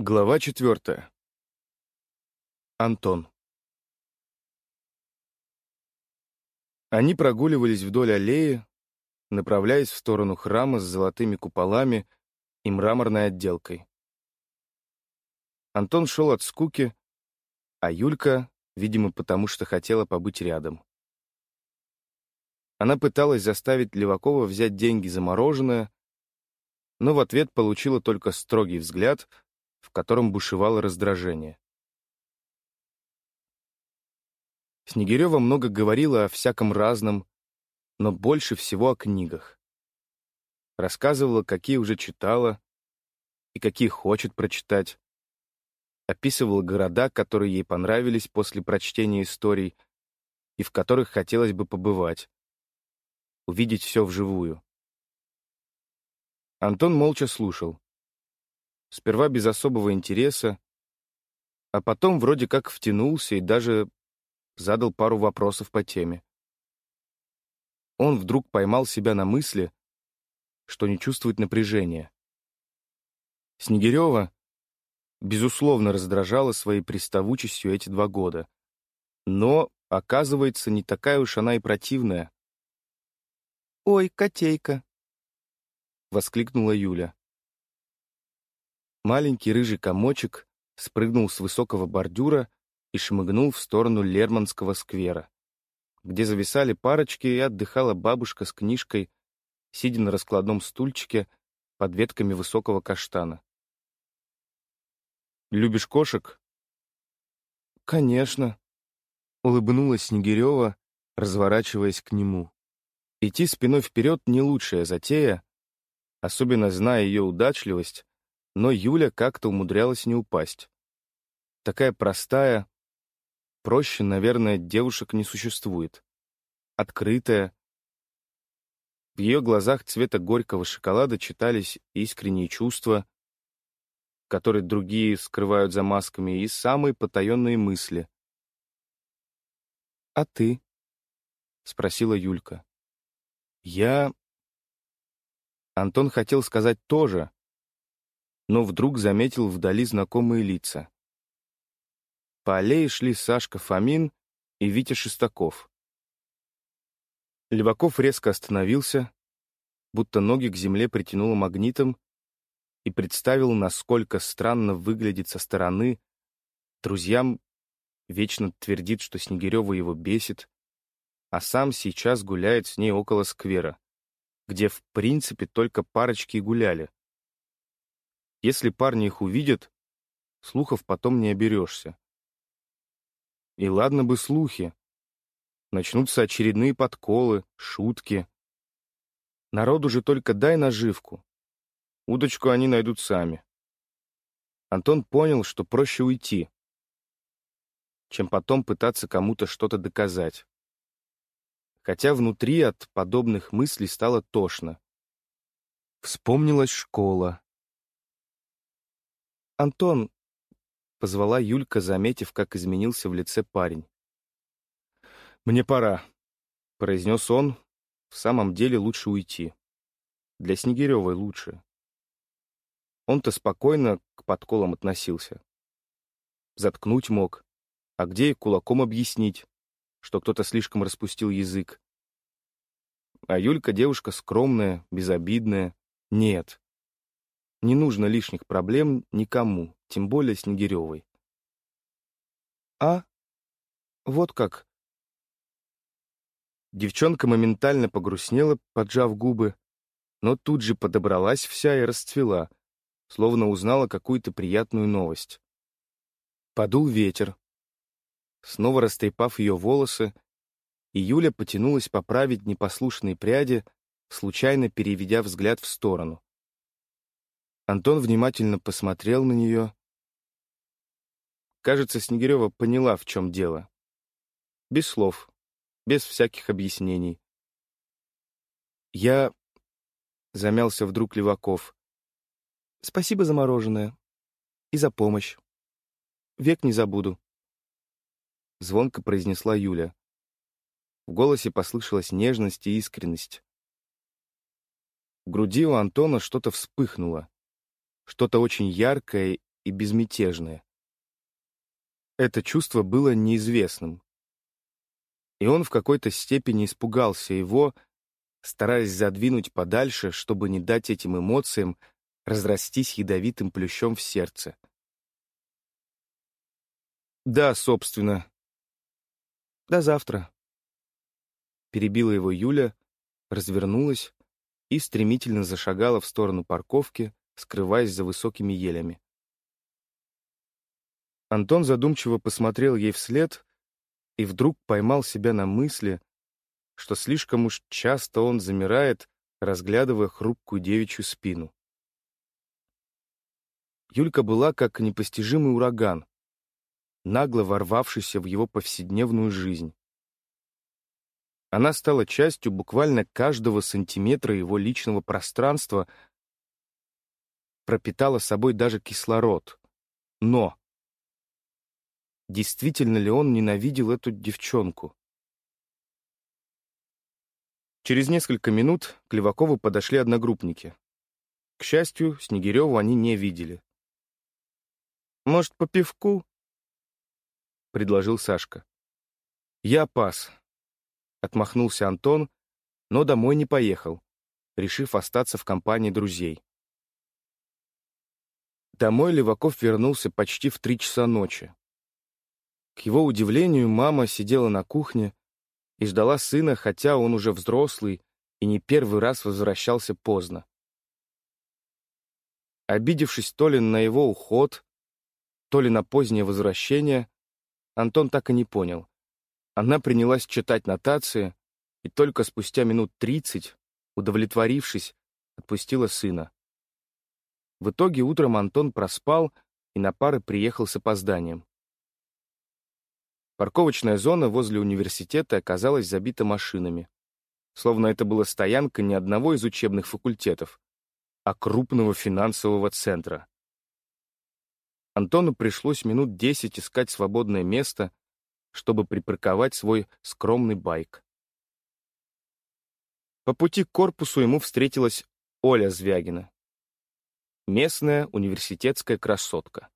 Глава четвертая. Антон. Они прогуливались вдоль аллеи, направляясь в сторону храма с золотыми куполами и мраморной отделкой. Антон шел от скуки, а Юлька, видимо, потому что хотела побыть рядом. Она пыталась заставить Левакова взять деньги за мороженое, но в ответ получила только строгий взгляд — в котором бушевало раздражение. Снегирева много говорила о всяком разном, но больше всего о книгах. Рассказывала, какие уже читала и какие хочет прочитать. Описывала города, которые ей понравились после прочтения историй и в которых хотелось бы побывать. Увидеть все вживую. Антон молча слушал сперва без особого интереса, а потом вроде как втянулся и даже задал пару вопросов по теме. Он вдруг поймал себя на мысли, что не чувствует напряжения. Снегирева, безусловно, раздражала своей приставучестью эти два года. Но, оказывается, не такая уж она и противная. «Ой, котейка!» — воскликнула Юля. Маленький рыжий комочек спрыгнул с высокого бордюра и шмыгнул в сторону Лерманского сквера, где зависали парочки и отдыхала бабушка с книжкой, сидя на раскладном стульчике под ветками высокого каштана. «Любишь кошек?» «Конечно», — улыбнулась Снегирева, разворачиваясь к нему. Идти спиной вперед — не лучшая затея, особенно зная ее удачливость, но Юля как-то умудрялась не упасть. Такая простая, проще, наверное, девушек не существует. Открытая. В ее глазах цвета горького шоколада читались искренние чувства, которые другие скрывают за масками, и самые потаенные мысли. «А ты?» — спросила Юлька. «Я...» Антон хотел сказать тоже, но вдруг заметил вдали знакомые лица. По аллее шли Сашка Фомин и Витя Шестаков. Леваков резко остановился, будто ноги к земле притянуло магнитом, и представил, насколько странно выглядит со стороны. Друзьям вечно твердит, что Снегирева его бесит, а сам сейчас гуляет с ней около сквера, где в принципе только парочки гуляли. Если парни их увидят, слухов потом не оберешься. И ладно бы слухи. Начнутся очередные подколы, шутки. Народу же только дай наживку. Удочку они найдут сами. Антон понял, что проще уйти, чем потом пытаться кому-то что-то доказать. Хотя внутри от подобных мыслей стало тошно. Вспомнилась школа, «Антон!» — позвала Юлька, заметив, как изменился в лице парень. «Мне пора», — произнес он. «В самом деле лучше уйти. Для Снегиревой лучше». Он-то спокойно к подколам относился. Заткнуть мог, а где и кулаком объяснить, что кто-то слишком распустил язык. А Юлька девушка скромная, безобидная. Нет, не нужно лишних проблем никому, тем более Снегиревой. А? Вот как. Девчонка моментально погрустнела, поджав губы, но тут же подобралась вся и расцвела, словно узнала какую-то приятную новость. Подул ветер. Снова растрепав ее волосы, и Юля потянулась поправить непослушные пряди, случайно переведя взгляд в сторону. Антон внимательно посмотрел на нее. Кажется, Снегирева поняла, в чем дело. Без слов, без всяких объяснений. «Я...» — замялся вдруг Леваков. «Спасибо за мороженое. И за помощь. Век не забуду», — звонко произнесла Юля. В голосе послышалась нежность и искренность. В груди у Антона что-то вспыхнуло что-то очень яркое и безмятежное. Это чувство было неизвестным. И он в какой-то степени испугался его, стараясь задвинуть подальше, чтобы не дать этим эмоциям разрастись ядовитым плющом в сердце. «Да, собственно. До завтра». Перебила его Юля, развернулась и стремительно зашагала в сторону парковки, скрываясь за высокими елями. Антон задумчиво посмотрел ей вслед и вдруг поймал себя на мысли, что слишком уж часто он замирает, разглядывая хрупкую девичью спину. Юлька была как непостижимый ураган, нагло ворвавшийся в его повседневную жизнь. Она стала частью буквально каждого сантиметра его личного пространства, пропитала собой даже кислород. Но действительно ли он ненавидел эту девчонку? Через несколько минут к Левакову подошли одногруппники. К счастью, Снегиреву они не видели. «Может, по пивку?» — предложил Сашка. «Я пас», Отмахнулся Антон, но домой не поехал, решив остаться в компании друзей. Домой Леваков вернулся почти в три часа ночи. К его удивлению, мама сидела на кухне и ждала сына, хотя он уже взрослый и не первый раз возвращался поздно. Обидевшись то ли на его уход, то ли на позднее возвращение, Антон так и не понял. Она принялась читать нотации, и только спустя минут тридцать, удовлетворившись, отпустила сына. В итоге утром Антон проспал и на пары приехал с опозданием. Парковочная зона возле университета оказалась забита машинами. Словно это была стоянка не одного из учебных факультетов, а крупного финансового центра. Антону пришлось минут десять искать свободное место, чтобы припарковать свой скромный байк. По пути к корпусу ему встретилась Оля Звягина. Местная университетская красотка.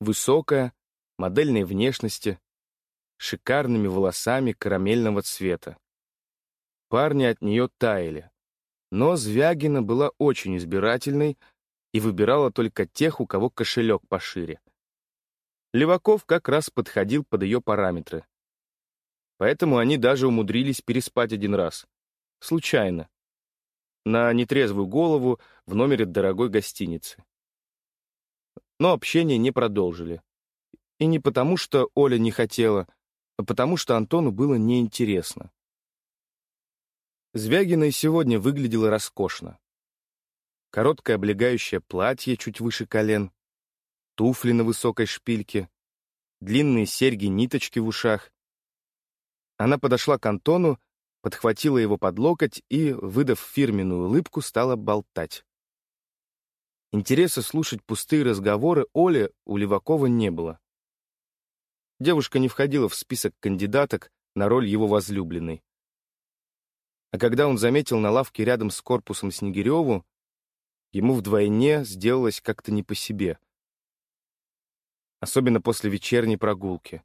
Высокая, модельной внешности, шикарными волосами карамельного цвета. Парни от нее таяли. Но Звягина была очень избирательной и выбирала только тех, у кого кошелек пошире. Леваков как раз подходил под ее параметры. Поэтому они даже умудрились переспать один раз. Случайно. На нетрезвую голову в номере дорогой гостиницы. Но общение не продолжили. И не потому, что Оля не хотела, а потому, что Антону было неинтересно. Звягина и сегодня выглядела роскошно. Короткое облегающее платье чуть выше колен, туфли на высокой шпильке, длинные серьги-ниточки в ушах. Она подошла к Антону, подхватила его под локоть и, выдав фирменную улыбку, стала болтать. Интереса слушать пустые разговоры Оли у Левакова не было. Девушка не входила в список кандидаток на роль его возлюбленной. А когда он заметил на лавке рядом с корпусом Снегиреву, ему вдвойне сделалось как-то не по себе — особенно после вечерней прогулки.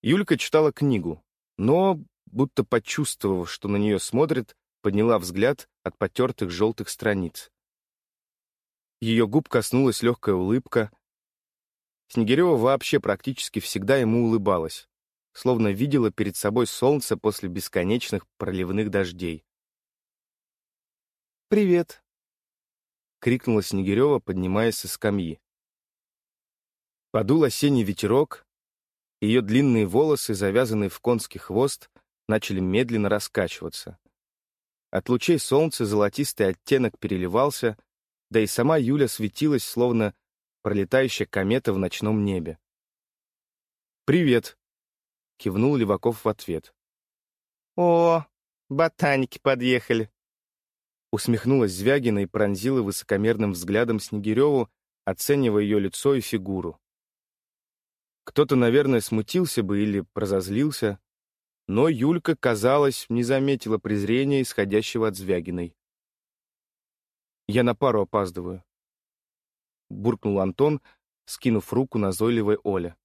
Юлька читала книгу, но, будто почувствовав, что на нее смотрит, подняла взгляд от потертых желтых страниц. Ее губ коснулась легкая улыбка. Снегирева вообще практически всегда ему улыбалась, словно видела перед собой солнце после бесконечных проливных дождей. «Привет!» — крикнула Снегирева, поднимаясь со скамьи. Подул осенний ветерок, ее длинные волосы, завязанные в конский хвост, начали медленно раскачиваться. От лучей солнца золотистый оттенок переливался, да и сама Юля светилась, словно пролетающая комета в ночном небе. «Привет!» — кивнул Леваков в ответ. «О, ботаники подъехали!» Усмехнулась Звягина и пронзила высокомерным взглядом Снегиреву, оценивая ее лицо и фигуру. Кто-то, наверное, смутился бы или разозлился, но Юлька, казалось, не заметила презрения, исходящего от Звягиной. «Я на пару опаздываю». буркнул Антон, скинув руку назойливой Оле.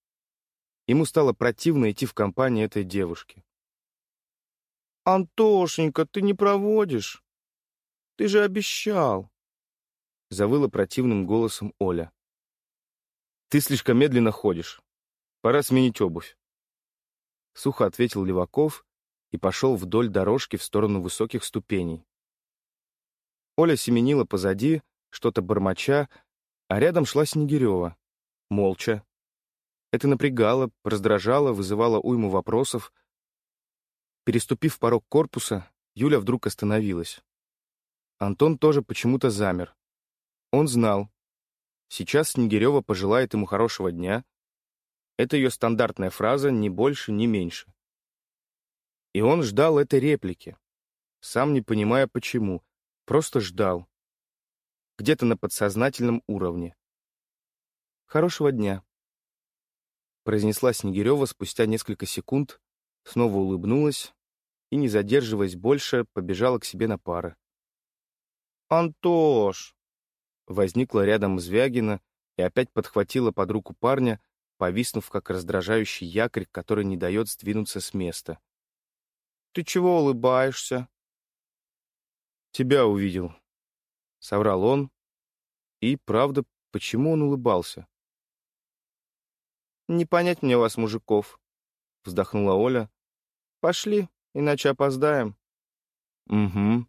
Ему стало противно идти в компании этой девушки. «Антошенька, ты не проводишь? Ты же обещал!» Завыла противным голосом Оля. «Ты слишком медленно ходишь. Пора сменить обувь». Сухо ответил Леваков и пошел вдоль дорожки в сторону высоких ступеней. Оля семенила позади, что-то бормоча, а рядом шла Снегирева, молча. Это напрягало, раздражало, вызывало уйму вопросов. Переступив порог корпуса, Юля вдруг остановилась. Антон тоже почему-то замер. Он знал. Сейчас Снегирева пожелает ему хорошего дня. Это ее стандартная фраза, ни больше, ни меньше. И он ждал этой реплики, сам не понимая почему, просто ждал. Где-то на подсознательном уровне. «Хорошего дня», — произнесла Снегирева спустя несколько секунд, снова улыбнулась и, не задерживаясь больше, побежала к себе на пары. «Антош!» Возникла рядом Звягина и опять подхватила под руку парня, повиснув как раздражающий якорь, который не дает сдвинуться с места. Ты чего улыбаешься?» «Тебя увидел», — соврал он. И, правда, почему он улыбался? «Не понять мне вас, мужиков», — вздохнула Оля. «Пошли, иначе опоздаем». «Угу»,